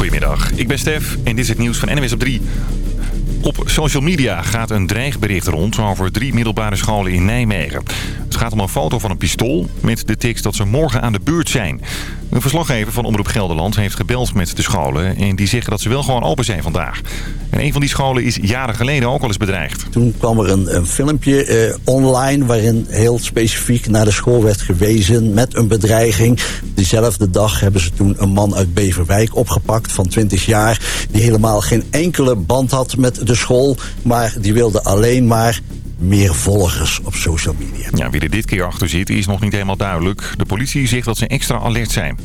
Goedemiddag, ik ben Stef en dit is het nieuws van NWS op 3. Op social media gaat een dreigbericht rond over drie middelbare scholen in Nijmegen. Gaat om een foto van een pistool met de tekst dat ze morgen aan de beurt zijn. Een verslaggever van Omroep Gelderland heeft gebeld met de scholen... en die zeggen dat ze wel gewoon open zijn vandaag. En een van die scholen is jaren geleden ook al eens bedreigd. Toen kwam er een, een filmpje eh, online waarin heel specifiek naar de school werd gewezen met een bedreiging. Diezelfde dag hebben ze toen een man uit Beverwijk opgepakt van 20 jaar... die helemaal geen enkele band had met de school, maar die wilde alleen maar meer volgers op social media. Ja, wie er dit keer achter zit is nog niet helemaal duidelijk. De politie zegt dat ze extra alert zijn.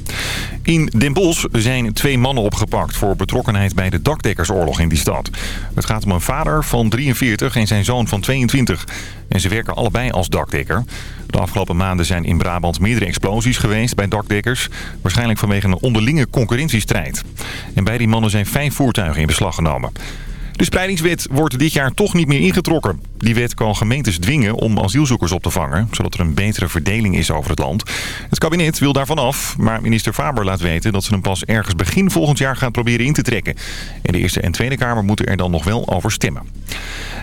In Den Bosch zijn twee mannen opgepakt voor betrokkenheid bij de dakdekkersoorlog in die stad. Het gaat om een vader van 43 en zijn zoon van 22. En ze werken allebei als dakdekker. De afgelopen maanden zijn in Brabant meerdere explosies geweest bij dakdekkers. Waarschijnlijk vanwege een onderlinge concurrentiestrijd. En bij die mannen zijn vijf voertuigen in beslag genomen. De spreidingswet wordt dit jaar toch niet meer ingetrokken. Die wet kan gemeentes dwingen om asielzoekers op te vangen... zodat er een betere verdeling is over het land. Het kabinet wil daarvan af, maar minister Faber laat weten... dat ze hem pas ergens begin volgend jaar gaat proberen in te trekken. En de Eerste en Tweede Kamer moeten er dan nog wel over stemmen.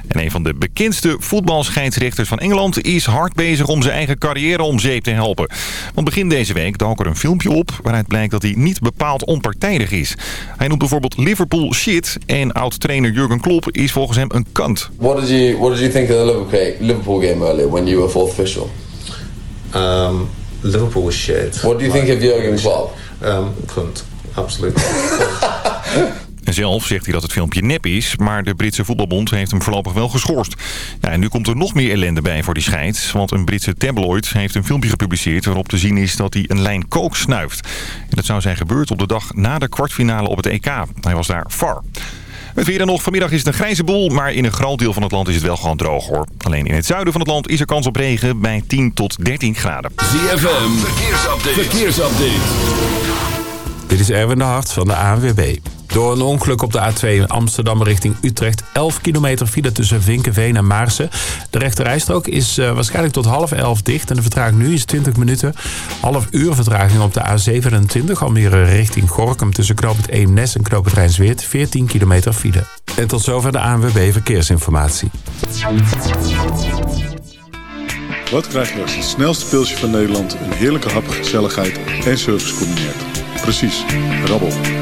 En een van de bekendste voetbalscheidsrechters van Engeland... is hard bezig om zijn eigen carrière om zeep te helpen. Want begin deze week dook er een filmpje op... waaruit blijkt dat hij niet bepaald onpartijdig is. Hij noemt bijvoorbeeld Liverpool shit... en oud-trainer Jurgen Klopp is volgens hem een kant. Think of the Liverpool Liverpool game earlier when you were fourth official? Um, Liverpool was shit. What do you think of Jurgen Klopp? Um, cunt. Absoluut. Zelf zegt hij dat het filmpje nep is, maar de Britse voetbalbond heeft hem voorlopig wel geschorst. Ja, en nu komt er nog meer ellende bij voor die scheids, want een Britse tabloid heeft een filmpje gepubliceerd waarop te zien is dat hij een lijn kook snuift. En dat zou zijn gebeurd op de dag na de kwartfinale op het EK. Hij was daar far. Het weer dan nog. Vanmiddag is het een grijze boel, maar in een groot deel van het land is het wel gewoon droog hoor. Alleen in het zuiden van het land is er kans op regen bij 10 tot 13 graden. ZFM, verkeersupdate. verkeersupdate. Dit is Erwin de Hart van de ANWB. Door een ongeluk op de A2 Amsterdam richting Utrecht. 11 kilometer file tussen Vinkenveen en Maarsen. De rechterrijstrook is uh, waarschijnlijk tot half 11 dicht. En de vertraging nu is 20 minuten. Half uur vertraging op de A27 Almere richting Gorkum. Tussen knooppunt Eemnes en knooppunt Rijnsweert. 14 kilometer file. En tot zover de ANWB Verkeersinformatie. Wat krijg je als het snelste pilsje van Nederland... een heerlijke hap, gezelligheid en service combineert? Precies, rabbel.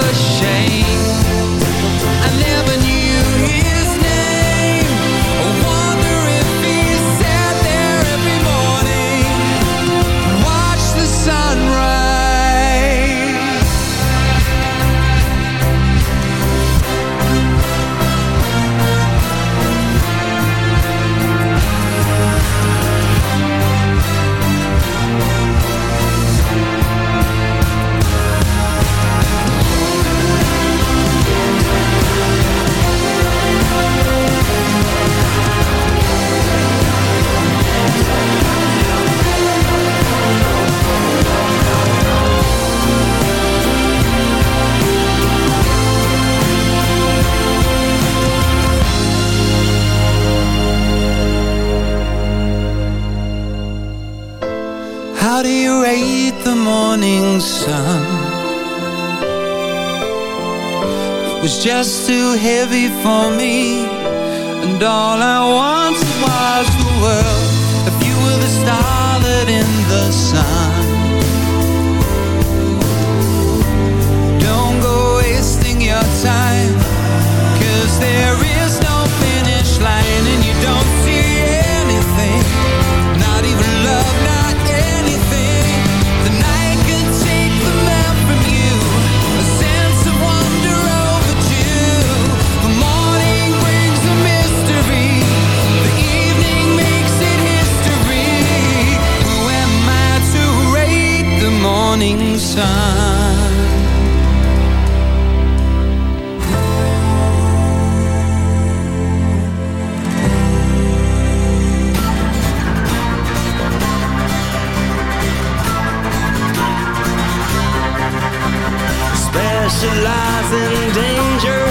specialize in danger.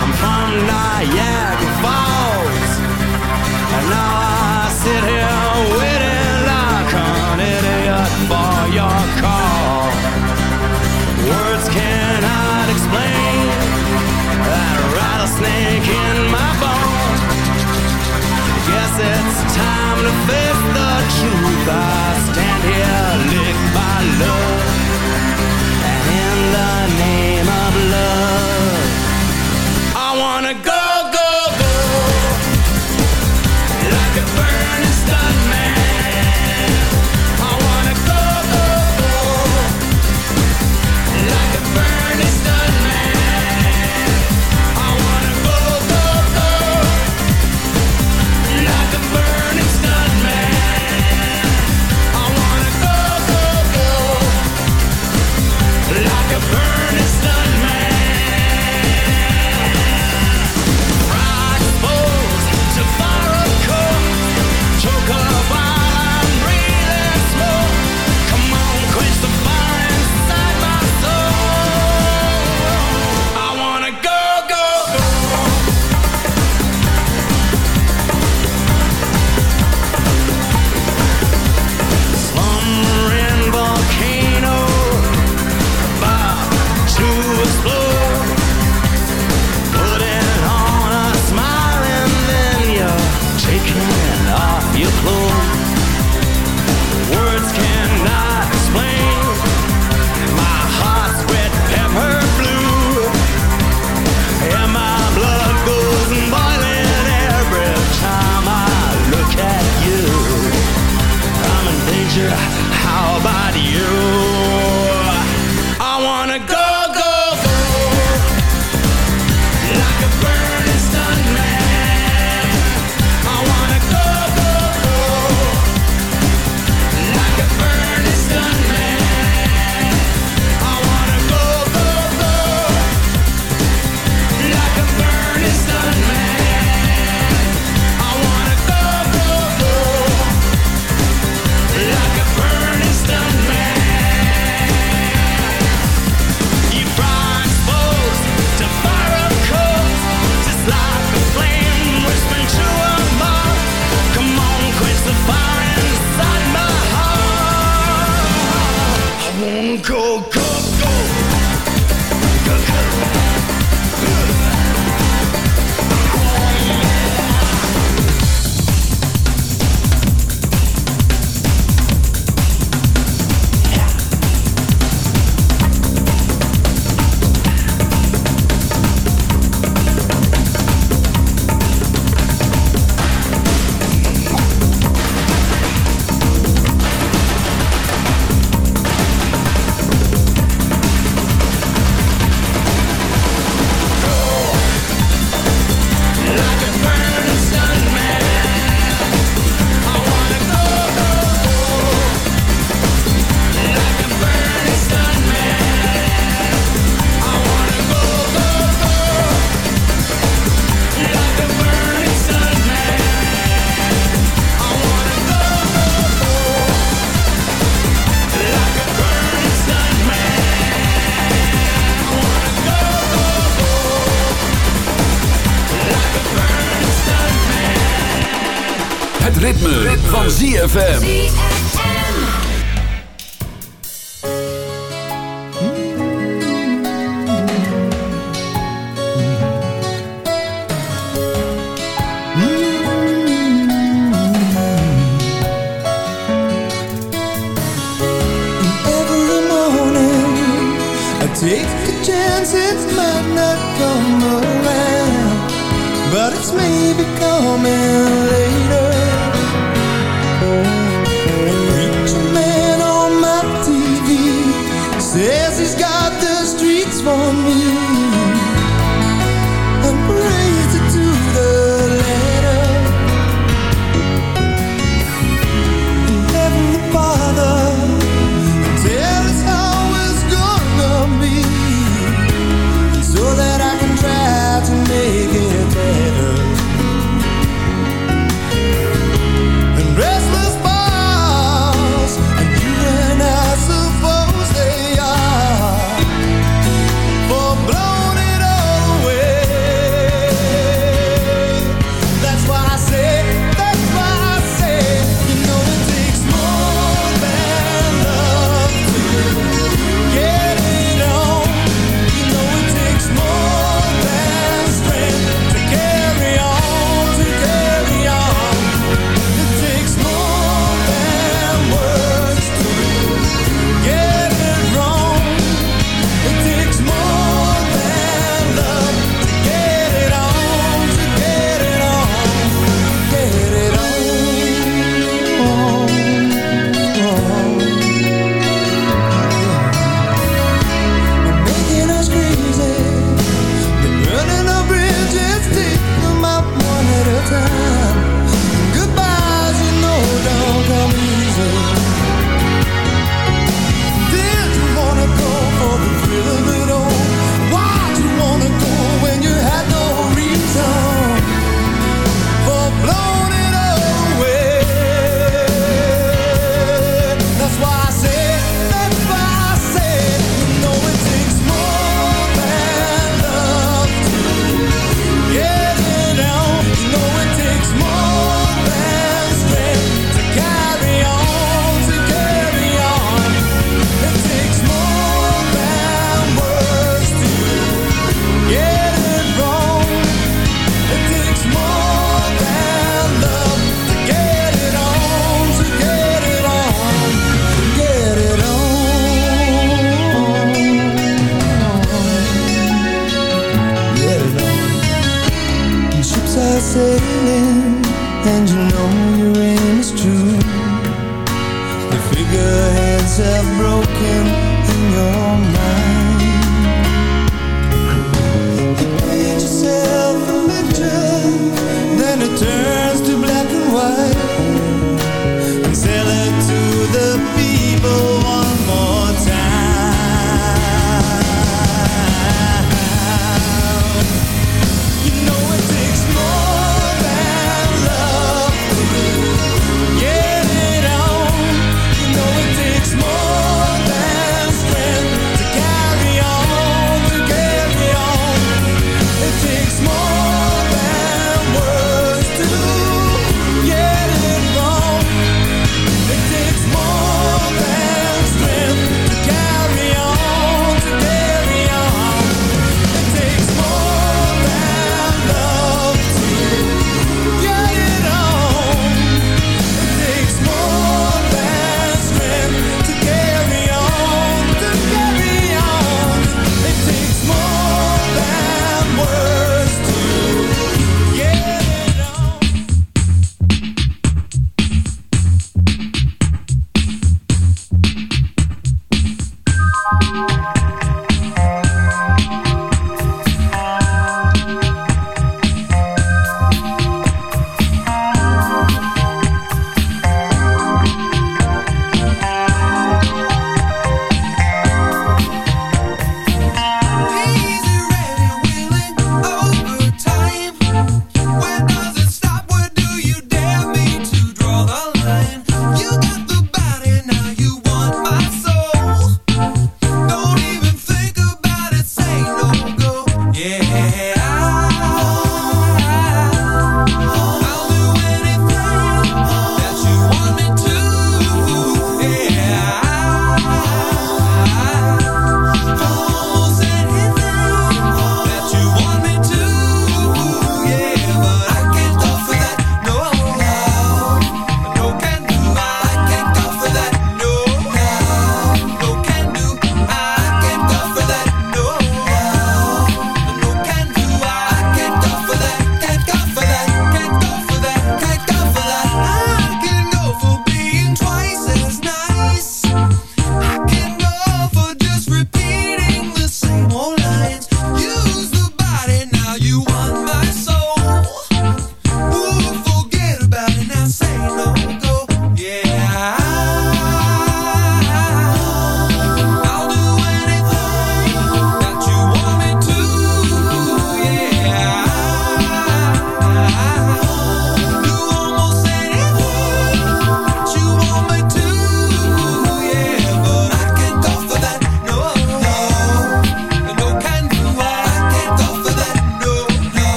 I'm from Niagara Falls, ritme, ritme. van ZFM. Take a chance, it's my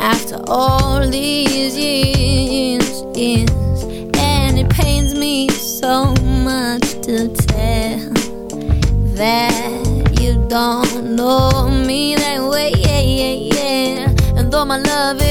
after all these years, years. And it pains me so much to tell that you don't know me that way. And though my love is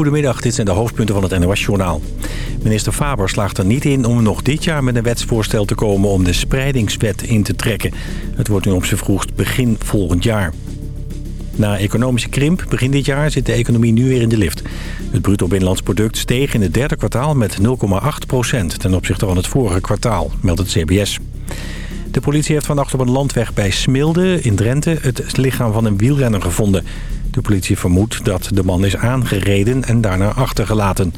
Goedemiddag, dit zijn de hoofdpunten van het NOS-journaal. Minister Faber slaagt er niet in om nog dit jaar met een wetsvoorstel te komen... om de spreidingswet in te trekken. Het wordt nu op zijn vroegst begin volgend jaar. Na economische krimp begin dit jaar zit de economie nu weer in de lift. Het bruto binnenlands product steeg in het derde kwartaal met 0,8%, ten opzichte van het vorige kwartaal, meldt het CBS. De politie heeft vannacht op een landweg bij Smilde in Drenthe het lichaam van een wielrenner gevonden. De politie vermoedt dat de man is aangereden en daarna achtergelaten.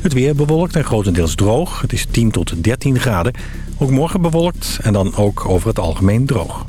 Het weer bewolkt en grotendeels droog. Het is 10 tot 13 graden. Ook morgen bewolkt en dan ook over het algemeen droog.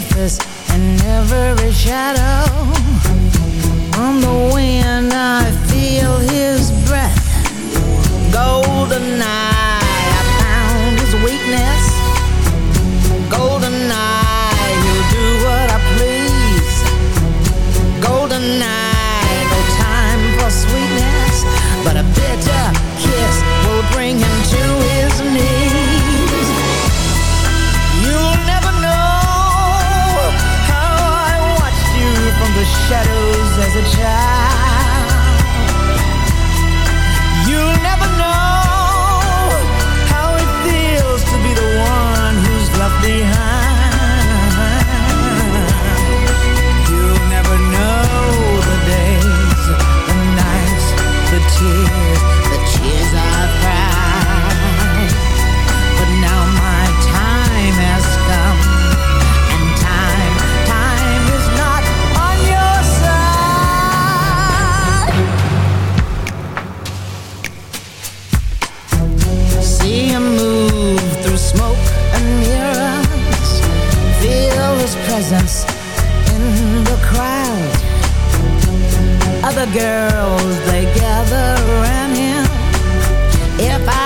surface. presence in the crowd. Other girls, they gather around him. If I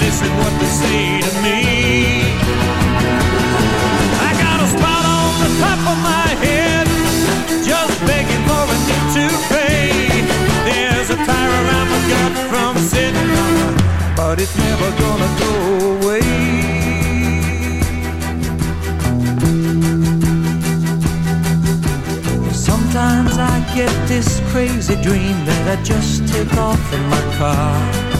listen what they say to me. I got a spot on the top of my head, just begging for a new toupee. There's a tire around my gut from sitting on but it's never gonna go away. Sometimes I get this crazy dream that I just take off in my car.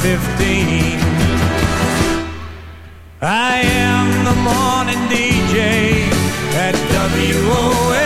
15. I am the morning DJ at WOA.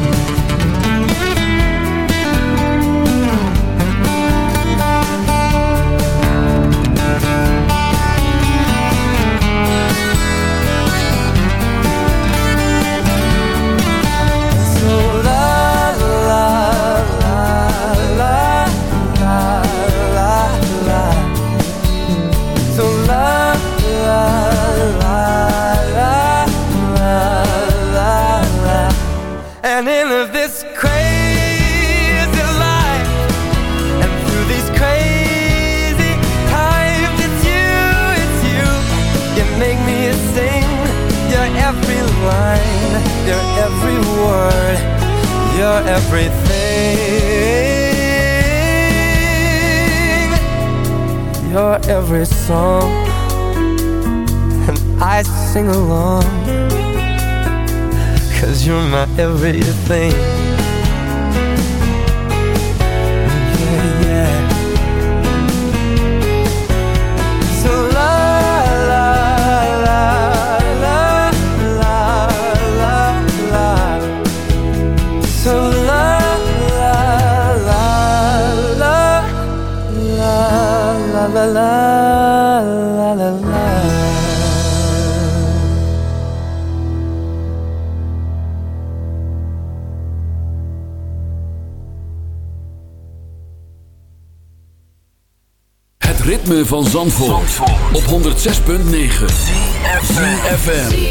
Everything. Op 106.9 FM.